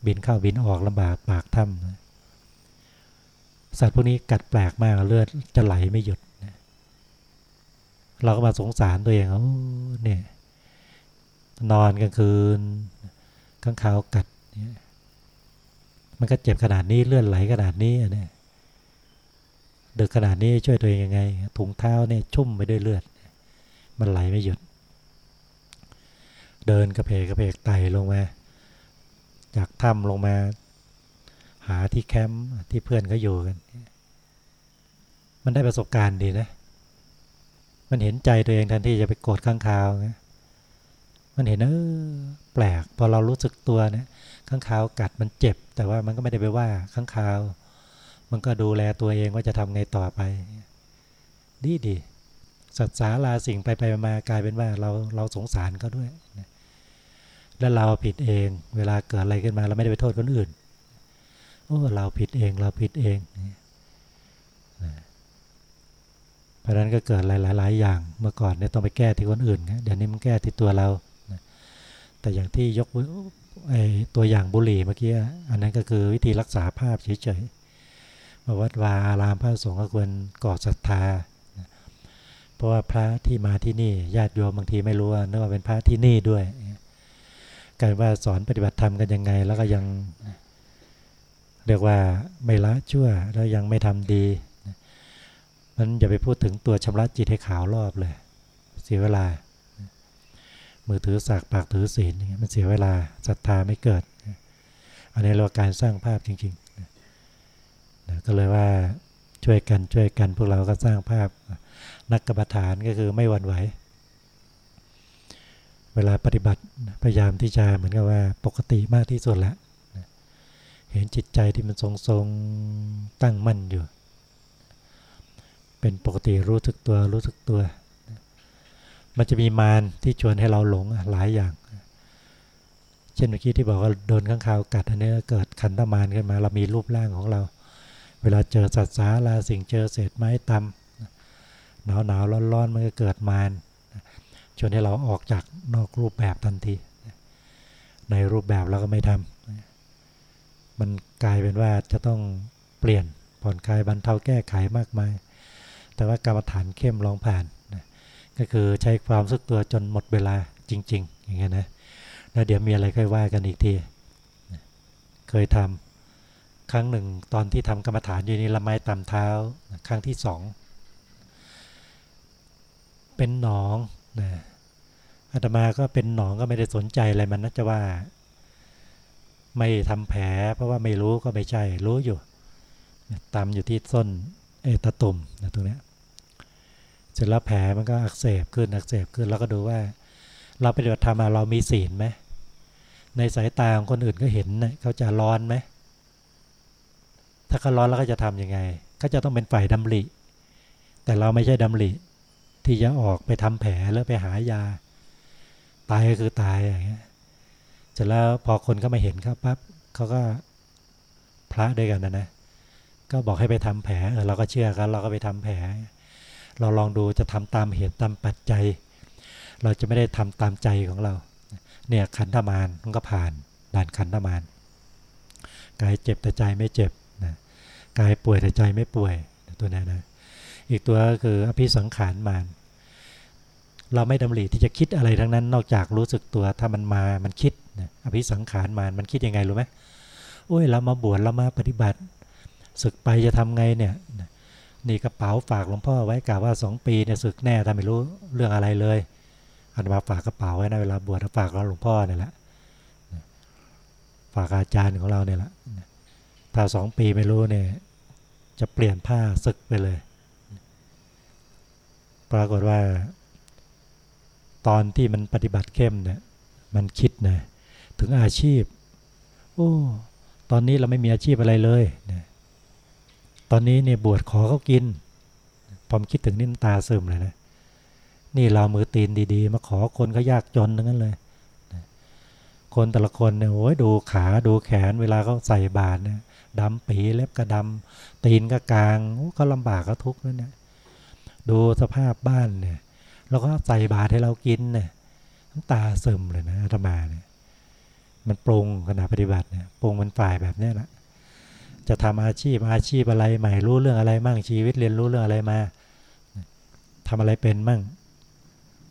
บินเข้าบินออกลำบากปากถ้ำสัตว์พวกนี้กัดแปลกมากเลือดจะไหลไม่หยุดเราก็มาสงสารตัวเองเขาเนี่ยนอนกลางคืนข้างขาวกัดเนี่ยมันก็เจ็บขนาดนี้เลือนไหลขนาดนี้เนี่ยดึกขนาดนี้ช่วยตัวเองยังไง ถุงเท้าเนี่ยชุ่มไปด้วยเลือด มันไหลไม่หยุด เดินกระเพกกระเพกไตลงมา จากถ้ำลงมา หาที่แคมป์ที่เพื่อนเขาอยู่กัน มันได้ประสบการณ์ดีนะ มันเห็นใจตัวเองแทนที่จะไปโกรธข้างคาวไงมันเห็นเออแปลก พอเรารู้สึกตัวนี่ยข้างคาวกัดมันเจ็บ แต่ว่ามันก็ไม่ได้ไปว่าข้างคาว มันก็ดูแลตัวเองว่าจะทำไงต่อไป ดีดีสัตสาลาสิ่งไปไปมากลายเป็นว่าเราเราสงสารเขาด้วย แล้วเราผิดเอง เวลาเกิดอะไรขึ้นมาเราไม่ได้ไปโทษคนอื่นโอ้เราผิดเองเราผิดเองเพราะนั้นก็เกิดหลาย ๆ อย่างเมื่อก่อนเนี่ยต้องไปแก้ที่คนอื่นเดี๋ยวนี้มันแก้ที่ตัวเราแต่อย่างที่ยกไอตัวอย่างบุหรี่เมื่อกี้อันนั้นก็คือวิธีรักษาภาพเฉยๆวัดวาอารามพระสงฆ์ก็ควรก่อศรัทธา เพราะว่าพระที่มาที่นี่ญาติโยมบางทีไม่รู้ว่านึกว่าเป็นพระที่นี่ด้วย การว่าสอนปฏิบัติธรรมกันยังไง แล้วก็ยังเรียกว่าไม่ละชั่วแล้วยังไม่ทำดี มันอย่าไปพูดถึงตัวชำระจิตให้ขาวรอบเลย เสียเวลา มือถือสากปากถือศีลมันเสียเวลาศรัทธาไม่เกิด อันนี้เราการสร้างภาพจริงๆก็เลยว่าช่วยกันช่วยกันพวกเราก็สร้างภาพนักกรรมฐานก็คือไม่หวั่นไหว เวลาปฏิบัติพยายามที่จะเหมือนกับว่าปกติมากที่สุดแล้วเห็นจิตใจที่มันทรงๆตั้งมั่นอยู่ เป็นปกติรู้สึกตัวรู้สึกตัว มันจะมีมารที่ชวนให้เราหลงหลายอย่าง เช่นเมื่อกี้ที่บอกว่าโดนข้างคาวกัดอันนี้เกิดขันธมารขึ้นมา เรามีรูปร่างของเรา เวลาเจอสัตว์สาลาสิ่งเจอเศษไม้ตำหนาวหนาวร้อนร้อนมันก็เกิดมาร วนให้เราออกจากนอกรูปแบบทันที ในรูปแบบเราก็ไม่ทำมันกลายเป็นว่าจะต้องเปลี่ยนผ่อนคลายบรรเทาแก้ไขมากมาย แต่ว่ากรรมฐานเข้มลองผ่านนะก็คือใช้ความสึกตัวจนหมดเวลาจริง ๆ อย่างเงี้ยนะแล้วเดี๋ยวมีอะไรค่อยว่ากันอีกทีเคยทำครั้งหนึ่งตอนที่ทำกรรมฐานอยู่นี่ละไม้ตำเท้าครั้งที่สองเป็นหนองนะ อาตมาก็เป็นหนองก็ไม่ได้สนใจอะไรมันนะจะว่า ไม่ทำแผล เพราะว่าไม่รู้ก็ไม่ใช่ รู้อยู่ตำอยู่ที่ส้นเอตตุ่มนะตรงนี้เสร็จแล้วแผลมันก็อักเสบขึ้นอักเสบขึ้นแล้วก็ดูว่า เราปฏิบัติธรรมเรามีศีลไหมในสายตาของคนอื่นก็เห็นนะเขาจะร้อนไหมถ้าเขาร้อนแล้วก็จะทํำยังไง ก็จะต้องเป็นฝ่ายดำริแต่เราไม่ใช่ดำริที่จะออกไปทำแผลแล้วไปหายา ตายก็คือตายอย่างเงี้ยเสร็จแล้วพอคนก็มาเห็นครับปั๊บเขาก็พระด้วยกันนะนะก็บอกให้ไปทำแผลเออเราก็เชื่อกันเราก็ไปทำแผล เราลองดูจะทำตามเหตุตามปัจจัย เราจะไม่ได้ทำตามใจของเรา เนี่ยขันธมารมันก็ผ่านด่านขันธมารกายเจ็บแต่ใจไม่เจ็บนะกายป่วยแต่ใจไม่ป่วยตัวนี้นะอีกตัวก็คืออภิสังขารมาร เราไม่ดำริที่จะคิดอะไรทั้งนั้น นอกจากรู้สึกตัวถ้ามันมามันคิดอภิสังขารมามันคิดยังไงรู้ไหมโอ้ยเรามาบวชเรามาปฏิบัติศึกไปจะทำไงเนี่ยนี่กระเป๋าฝากหลวงพ่อไว้กะว่าสองปีเนี่ยศึกแน่ถ้าไม่รู้เรื่องอะไรเลยอันมาฝากกระเป๋าไว้นะเวลาบวชฝากเราหลวงพ่อเนี่ยแหละฝากอาจารย์ของเราเนี่ยแหละถ้าสองปีไม่รู้เนี่ยจะเปลี่ยนผ้าศึกไปเลย ปรากฏว่า ตอนที่มันปฏิบัติเข้มเนี่ยมันคิดนะถึงอาชีพ โอ้ ตอนนี้เราไม่มีอาชีพอะไรเลยนะตอนนี้เนี่ยบวชขอเขากินผมคิดถึงนินตาซึมเลยนะนี่เรามือตีนดีๆ มาขอคนก็ยากจนทั้งนั้นเลยคนแต่ละคนเนี่ยโอ้ยดูขาดูแขนเวลาเขาใส่บาตรเนี่ยดำปีเล็บก็ดำตีนก็กลางเขาลำบากก็ทุกข์นั่นเนี่ยดูสภาพบ้านเนี่ย แล้วก็ใส่บาตรให้เรากินเนี่ยน้ำตาซึมเลยนะธรรมาเนี่ยมันปรุงขณะปฏิบัติเนี่ยปรุงมันฝ่ายแบบนี้แหละจะทำอาชีพอาชีพอะไรใหม่รู้เรื่องอะไรมั่งชีวิตเรียนรู้เรื่องอะไรมาทำอะไรเป็นมั่ง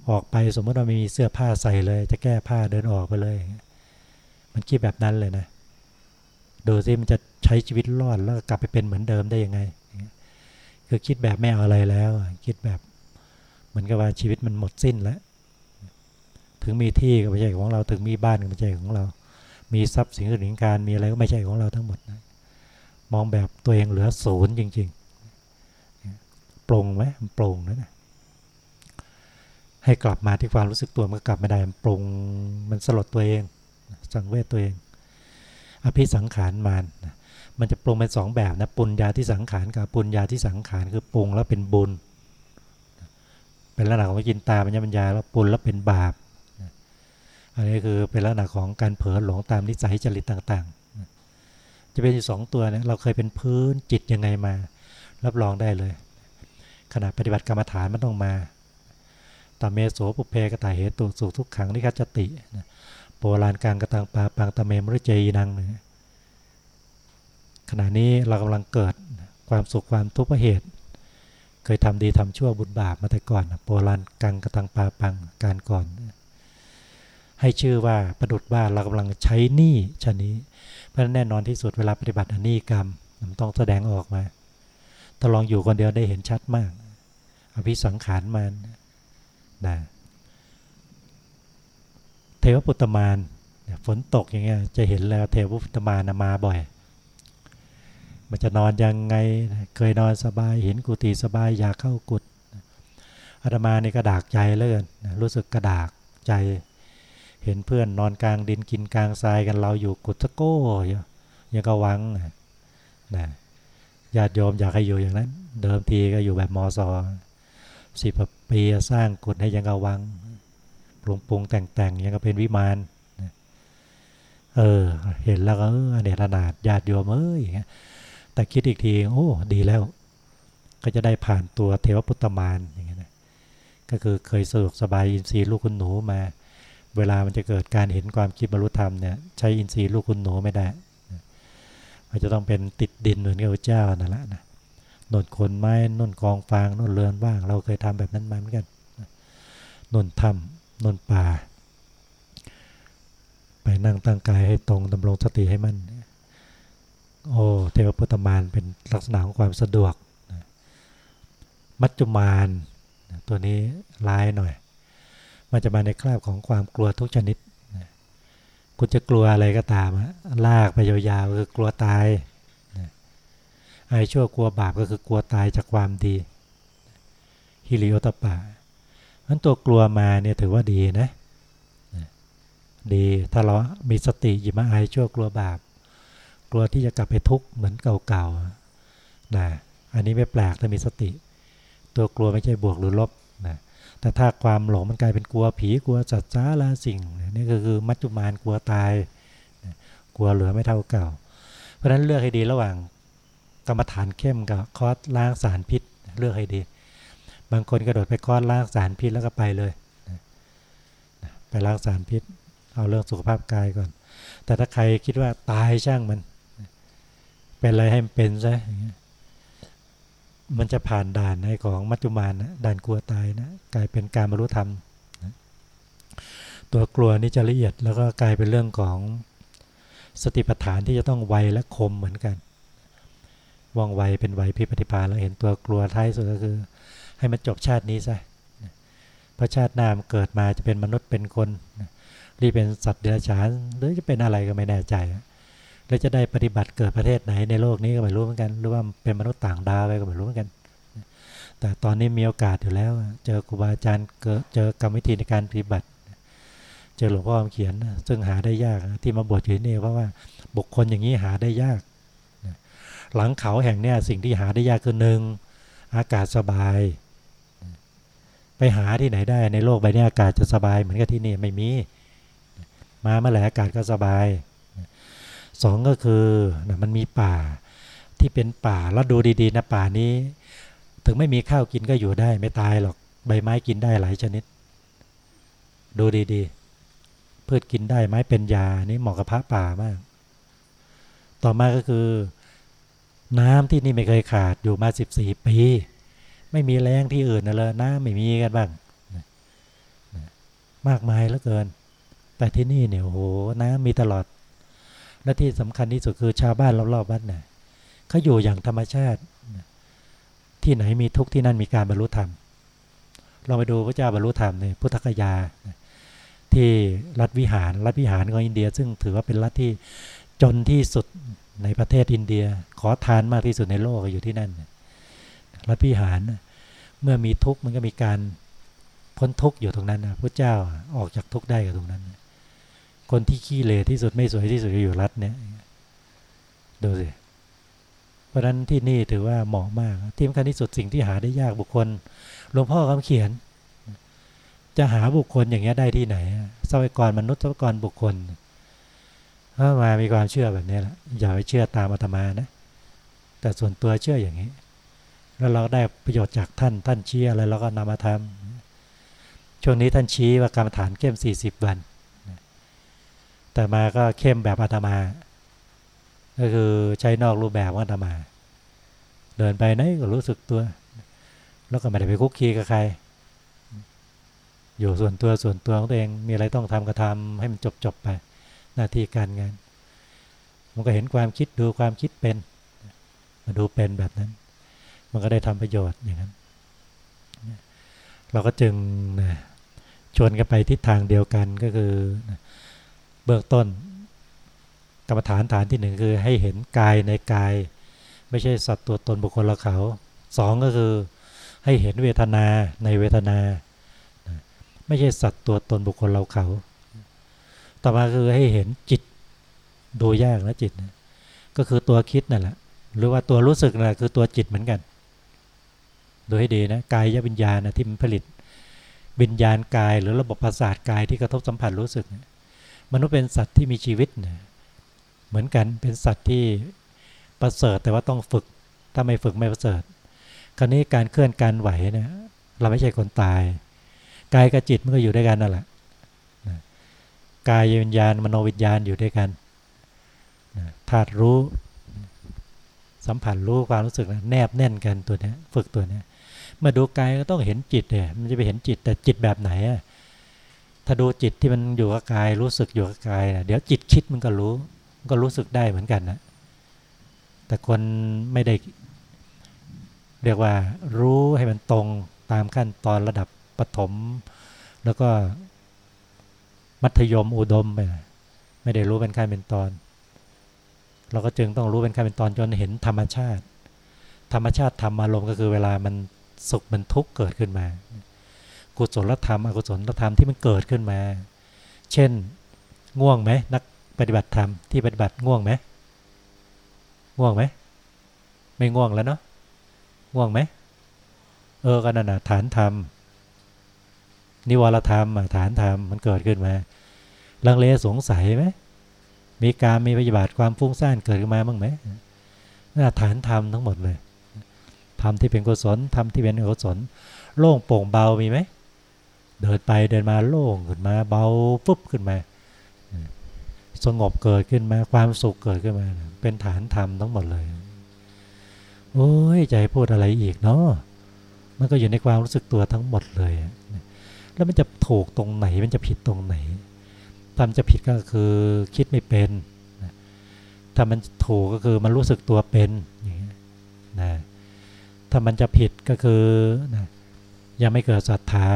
ออกไปสมมติว่าม่มีเสื้อผ้าใส่เลย จะแก้ผ้าเดินออกไปเลย มันคิดแบบนั้นเลยนะดูซิมันจะใช้ชีวิตรอดแล้วกลับไปเป็นเหมือนเดิมได้ยังไง คือคิดแบบไม่เอาอะไรแล้ว คิดแบบ เหมือนกับว่าชีวิตมันหมดสิ้นแล้ว ถึงมีที่ก็ไม่ใช่ของเรา ถึงมีบ้านก็ไม่ใช่ของเรา มีทรัพย์สินสินการมีอะไรก็ไม่ใช่ของเราทั้งหมดนะมองแบบตัวเองเหลือศูนย์จริงๆปรงไหมมันปรงนะนะให้กลับมาที่ความรู้สึกตัวมันกลับไม่ได้มันปรุงมันสลดตัวเอง สังเวชตัวเอง อภิสังขารมานมันจะปรุงเป็นสองแบบนะปุญญาที่สังขารกับปุญญาที่สังขารคือปรุงแล้วเป็นบุญ เป็นลักษณะของกินตาปัญญาปัญญาแล้วปุญแล้วเป็นบาป อันนี้คือเป็นลักษณะของการเผลอหลงตามนิสัยจริตต่างๆ จะเป็นอยู่สองตัวเนี่ยเราเคยเป็นพื้นจิตยังไงมา รับรองได้เลยขณะปฏิบัติกรรมฐานมันต้องมาตาเมโสปุเพกตาเหตุสุขทุกขังนิคัจติโบราณกลางกระตังปาปังตาเมมริเจยนังขณะนี้เรากำลังเกิดความสุขความทุกข์เหตุ เคยทำดีทำชั่วบุญบาปมาแต่ก่อนโบราณกังกตังปาปังการก่อน ให้ชื่อว่าประดุดบ้านเรากำลังใช้หนี้ชนี้ เพราะแน่นอนที่สุดเวลาปฏิบัติอนีกรรมมันต้องแสดงออกมาถ้าลองอยู่คนเดียวได้เห็นชัดมากอภิสังขารมันนะเทวปุตตมานฝนตกอย่างเงี้ยจะเห็นแล้วเทวปุตตมานมาบ่อย มันจะนอนยังไง เคยนอนสบายเห็นกุฏิสบายอยากเข้ากุฏอาตมานี่กระดากใจเลยรู้สึกกระดากใจ เห็นเพื่อนนอนกลางดินกินกลางทรายกันเราอยู่กุฏโก้ยังก็วังนะญาติโยมอยากให้อยู่อย่างนั้น เดิมทีก็อยู่แบบมอซอสิบปีสร้างกฎให้ยังกวังปรุงปรุงแต่งแต่งยังก็เป็นวิมานเออ เห็นแล้วก็เออเนี่ยนาดญาติโยมเอ้ย แต่คิดอีกที โอ้ ดีแล้ว ก็จะได้ผ่านตัวเทวพุทธมารอย่างเงี้ยนะก็คือเคยสะดวกสบายอินทรีย์ลูกคุณหนูมา เวลามันจะเกิดการเห็นความคิดบรรลุธรรมเนี่ยใช้อินทรีย์ลูกคุณหนูไม่ได้มันจะต้องเป็นติดดินเหมือนกับเจ้านั่นแหละนะนนคนไม้นนกองฟางนนเรือนว่าง เราเคยทำแบบนั้นมาเหมือนกันนนถ้ำนนป่า ไปนั่งตั้งกายให้ตรงดำรงสติให้มั่น โอ้เทวพุทธมารเป็นลักษณะของความสะดวก มัจจุมานตัวนี้ร้ายหน่อย มันจะมาในคราบของความกลัวทุกชนิดคุณจะกลัวอะไรก็ตามลากไปยาวๆคือกลัวตายไอ้ชั่วกลัวบาปก็คือกลัวตายจากความดีฮิริโอตปะนั้นตัวกลัวมาเนี่ยถือว่าดีนะ ดีถ้าเรามีสติหยิบมาไอ้ชั่วกลัวบาป กลัวที่จะกลับไปทุกข์เหมือนเก่าๆนะอันนี้ไม่แปลกถ้ามีสติ ตัวกลัวไม่ใช่บวกหรือลบนะแต่ถ้าความหลงมันกลายเป็นกลัวผีกลัวจัดจ้าละสิ่งนี่ก็คือมัจจุมานกลัวตายกลัวเหลือไม่เท่าเก่า เพราะฉะนั้นเลือกให้ดีระหว่างกรรมฐานเข้มกับคอร์สล้างสารพิษเลือกให้ดี บางคนกระโดดไปคอร์สล้างสารพิษแล้วก็ไปเลยไปล้างสารพิษ เอาเรื่องสุขภาพกายก่อน แต่ถ้าใครคิดว่าตายช่างมัน เป็นอะไรให้มันเป็นซะมันจะผ่านด่านในของมัจจุมานนะด่านกลัวตายนะกลายเป็นการบรรลุธรรมตัวกลัวนี่จะละเอียดแล้วก็กลายเป็นเรื่องของสติปัฏฐานที่จะต้องไวและคมเหมือนกันว่องไวเป็นไวพิปฏิภาแล้วเห็นตัวกลัวท้ายสุดก็คือ ให้มันจบชาตินี้ซะเพราะชาติหน้ามเกิดมาจะเป็นมนุษย์เป็นคนหรือเป็นสัตว์เดรัจฉานหรือจะเป็นอะไรก็ไม่แน่ใจ แล้วจะได้ปฏิบัติเกิดประเทศไหนในโลกนี้ก็ไม่รู้เหมือนกัน หรือว่าเป็นมนุษย์ต่างดาวไปก็ไม่รู้เหมือนกัน แต่ตอนนี้มีโอกาสอยู่แล้ว เจอครูบาอาจารย์เจอกรรมวิธีในการปฏิบัติ เจอหลวงพ่อเขียน ซึ่งหาได้ยากที่มาบวชอยู่นี่เพราะว่าบุคคลอย่างนี้หาได้ยาก หลังเขาแห่งเนี้ยสิ่งที่หาได้ยากคือหนึ่งอากาศสบาย ไปหาที่ไหนได้ในโลกใบนี้อากาศจะสบายเหมือนกับที่นี่ไม่มี มาเมื่อไหร่อากาศก็สบาย สองก็คือนะมันมีป่าที่เป็นป่าแล้วดูดีๆนะป่านี้ ถึงไม่มีข้าวกินก็อยู่ได้ไม่ตายหรอกใบไม้กินได้หลายชนิด ดูดีๆพืชกินได้ไม้เป็นยานี่เหมาะกับพระป่ามาก ต่อมาก็คือ น้ำที่นี่ไม่เคยขาดอยู่มาสิบสี่ปี ไม่มีแรงที่อื่นนะเลยน้ำไม่มีกันบ้างมากมายเหลือเกิน แต่ที่นี่เนี่ยโหน้ำมีตลอด และที่สำคัญที่สุดคือชาวบ้านรอบๆวัดนี่ยเขาอยู่อย่างธรรมชาติ ที่ไหนมีทุกที่นั่นมีการบรรลุธรรมเราไปดูพระเจ้าบรรลุธรรมในพุทธกยา ที่รัฐวิหารรัฐวิหารของอินเดีย ซึ่งถือว่าเป็นรัฐที่จนที่สุดในประเทศอินเดีย ขอทานมากที่สุดในโลกอยู่ที่นั่นรัฐพิหารเมื่อมีทุกข์มันก็มีการพ้นทุกข์อยู่ตรงนั้นนะพระเจ้าออกจากทุกข์ได้กับตรงนั้น คนที่ขี้เลที่สุดไม่สวยที่สุดอยู่รัฐเนี่ยดูสิเพราะนั้นที่นี่ถือว่าเหมาะมาก ที่สำคัญที่สุดสิ่งที่หาได้ยากบุคคลหลวงพ่อคำเขียน จะหาบุคคลอย่างเงี้ยได้ที่ไหนทรัพยากรมนุษย์ทรัพยากรบุคคลถ้ามามีความเชื่อแบบนี้แหละอย่าไปเชื่อตามอาตมานะ แต่ส่วนตัวเชื่ออย่างนี้ แล้วเราได้ประโยชน์จากท่านท่านชี้อะไรเราก็นำมาทำช่วงนี้ท่านชี้ว่ากรรมฐานเข้มสี่สิบวัน แต่มาก็เข้มแบบอาตมา ก็คือใช้นอกรูปแบบอาตมา เดินไปไหนก็รู้สึกตัว แล้วก็ไม่ได้ไปคุกคีกับใคร อยู่ส่วนตัวส่วนตัวของตัวเองมีอะไรต้องทำก็ทำให้มันจบจบไปหน้าที่การงาน มันก็เห็นความคิดดูความคิดเป็น มาดูเป็นแบบนั้น มันก็ได้ทำประโยชน์อย่างนั้น เราก็จึงชวนกันไปทิศทางเดียวกันก็คือ บื้องต้น กรรมฐานฐานที่หนึ่งคือให้เห็นกายในกาย ไม่ใช่สัตว์ตัวตนบุคคลเราเขาสองก็คือให้เห็นเวทนาในเวทนา ไม่ใช่สัตว์ตัวตนบุคคลเราเขา ต่อมาคือให้เห็นจิตดูยากนะจิตนะก็คือตัวคิดนั่นแหละหรือว่าตัวรู้สึกนั่นแหละคือตัวจิตเหมือนกัน ดูให้ดีนะกายวิญญาณนะที่มันผลิตวิญญาณกายหรือระบบประสาทกายที่กระทบสัมผัสรู้สึก มนุษย์เป็นสัตว์ที่มีชีวิตนะเหมือนกันเป็นสัตว์ที่ประเสริฐแต่ว่าต้องฝึก ถ้าไม่ฝึกไม่ประเสริฐ คราวนี้การเคลื่อนการไหวเนะเราไม่ใช่คนตาย กายกับจิตมันก็อยู่ด้วยกันนั่นแหละกายวิญญาณมโนวิญญาณอยู่ด้วยกันธาตุรู้ สัมผัสรู้ความรู้สึกแนบแน่นกันตัวนี้ฝึกตัวนี้เมื่อดูกายก็ต้องเห็นจิตเนี่ยมันจะไปเห็นจิตแต่จิตแบบไหนอะ ถ้าดูจิตที่มันอยู่กับกาย รู้สึกอยู่กับกายนะเดี๋ยวจิตคิดมันก็รู้ก็รู้สึกได้เหมือนกันนะแต่คนไม่ได้ เรียกว่ารู้ให้มันตรงตามขั้นตอนระดับปฐมแล้วก็มัธยมอุดมไปไม่ได้รู้เป็นขั้นเป็นตอน เราก็จึงต้องรู้เป็นขั้นเป็นตอนจนเห็นธรรมชาติ ธรรมชาติธรรมอารมณ์ก็คือเวลามันสุขมันทุกข์เกิดขึ้นมา กุศลธรรม อกุศลธรรมที่มันเกิดขึ้นมา เช่น ง่วงไหมนักปฏิบัติธรรมที่ปฏิบัติง่วงไหมง่วงไหมไม่ง่วงแล้วเนาะง่วงไหมเออกันนะฐานธรรมนิวรธรรมฐานธรรมมันเกิดขึ้นมา ลังเลสงสัยไหมมีการมีปฏิบัติความฟุ้งซ่านเกิดขึ้นมาบ้างไหมน่าฐานธรรมทั้งหมดเลยธรรมที่เป็นกุศลธรรมที่เป็นอกุศลโล่งโปร่งเบามีไหม เดินไปเดินมาโล่งขึ้นมาเบาปุ๊บขึ้นมา สงบเกิดขึ้นมาความสุขเกิดขึ้นมา เป็นฐานธรรมทั้งหมดเลย โอ้ยใจพูดอะไรอีกเนาะมันก็อยู่ในความรู้สึกตัวทั้งหมดเลย แล้วมันจะถูกตรงไหนมันจะผิดตรงไหนทำจะผิดก็คือคิดไม่เป็นถ้ามันถูกก็คือมันรู้สึกตัวเป็นอย่างนี้นะถ้ามันจะผิดก็คือนะยังไม่เกิดศรัทธา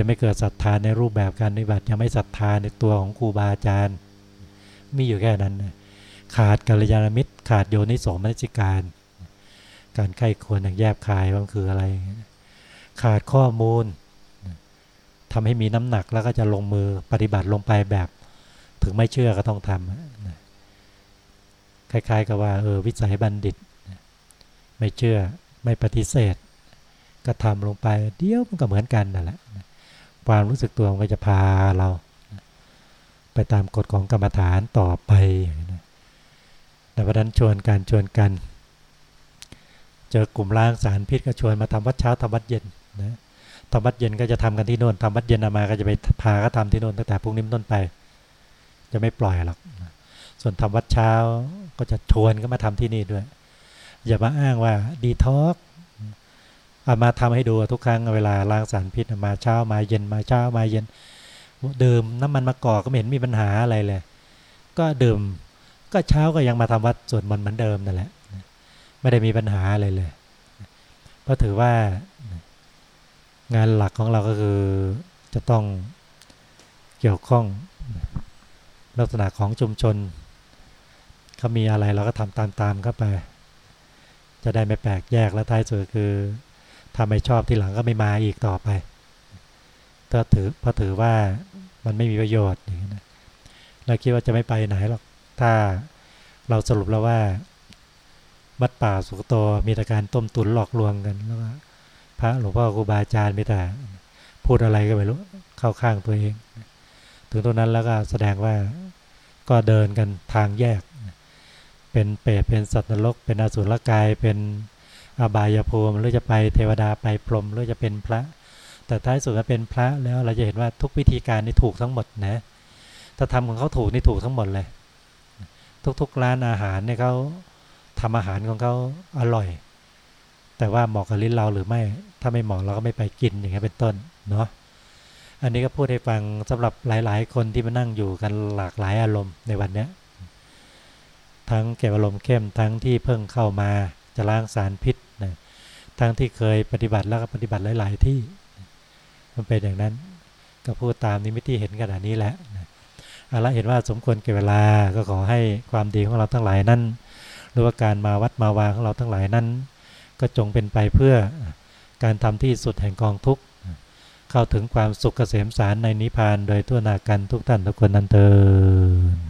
ยังไม่เกิดศรัทธาในรูปแบบการปฏิบัติยังไม่ศรัทธาในตัวของครูบาอาจารย์ มีอยู่แค่นั้น ขาดกัลยาณมิตร ขาดโยนิโสมนสิการ การไข้ควรอย่างแยบคายว่าคืออะไร ขาดข้อมูลทำให้มีน้ำหนักแล้วก็จะลงมือปฏิบัติลงไปแบบ ถึงไม่เชื่อก็ต้องทำคล้าย ๆ กับว่าเออวิสัยบัณฑิต ไม่เชื่อไม่ปฏิเสธ ก็ทำลงไปเดี๋ยวมันก็เหมือนกันนั่นแหละ ความรู้สึกตัวมันก็จะพาเรา ไปตามกฎของกรรมฐานต่อไปในประดันชวนการชวนกัน เจอกลุ่มล้างสารพิษก็ชวนมาทำวัดเช้าทำวัดเย็นนะทำวัดเย็นก็จะทำกันที่โน่นทำวัดเย็นมาก็จะไปพาก็ทำที่โน่นตั้งแต่พรุ่งนี้ต้นไป จะไม่ปล่อยหรอกส่วนทำวัดเช้าก็จะชวนก็มาทำที่นี่ด้วย อย่ามาอ้างว่าดีท็อก เอามาทำให้ดูทุกครั้งเวลาล้างสารพิษมาเช้ามาเย็นมาเช้ามาเย็นดื่มน้ำมันมะกอกก็ไม่เห็นมีปัญหาอะไรเลย ก็ดื่มก็เช้าก็ยังมาทำวัดสวดมนต์เหมือนเดิมนั่นแหละไม่ได้มีปัญหาอะไรเลยเพราะถือว่างานหลักของเราก็คือจะต้องเกี่ยวข้องลักษณะของชุมชนเขามีอะไรเราก็ทำตามๆเข้าไป จะได้ไม่แปลกแยกและท้ายสุดคือ ถ้าไม่ชอบทีหลังก็ไม่มาอีกต่อไปถ้าถือเพราะถือว่ามันไม่มีประโยชน์อย่างนี้นะเราคิดว่าจะไม่ไปไหนหรอกถ้าเราสรุปแล้วว่าวัดป่าสุกโตมีแต่การต้มตุนหลอกลวงกันแล้วพระหลวงพ่อครูบาอาจารย์มีแต่พูดอะไรก็ไม่รู้เข้าข้างตัวเอง ถึงตรงนั้นแล้วก็แสดงว่าก็เดินกันทางแยก เป็นเปรตเป็นสัตว์นรก เป็นอสุรกายเป็น อบายภูมิหรือจะไปเทวดาไปพรหมหรือจะเป็นพระ แต่ท้ายสุดก็เป็นพระแล้วเราจะเห็นว่าทุกวิธีการนี่ถูกทั้งหมดนะถ้าทำของเขาถูกนี่ถูกทั้งหมดเลย ทุกๆร้านอาหารเนี่ยเขาทำอาหารของเขาอร่อย แต่ว่าเหมาะกับลิ้นเราหรือไม่ ถ้าไม่เหมาะเราก็ไม่ไปกินอย่างเงี้ยเป็นต้นเนาะอันนี้ก็พูดให้ฟังสำหรับหลาย ๆ คนที่มานั่งอยู่กันหลากหลายอารมณ์ในวันเนี้ยทั้งเก็บอารมณ์เข้มทั้งที่เพิ่งเข้ามา จะล้างสารพิษนะทั้งที่เคยปฏิบัติแล้วก็ปฏิบัติหลาย ๆ ที่ มันเป็นอย่างนั้น ก็พูดตามนิมิตที่เห็นขนาดนี้แหละนะเอาละเห็นว่าสมควรเก็บเวลาก็ขอให้ความดีของเราทั้งหลายนั้นหรือว่าการมาวัดมาวาของเราทั้งหลายนั้น ก็จงเป็นไปเพื่อการทำที่สุดแห่งกองทุกข์เข้าถึงความสุขเกษมสารในนิพพานโดยทั่วนากันทุกท่านทุกคนนั้นเตอ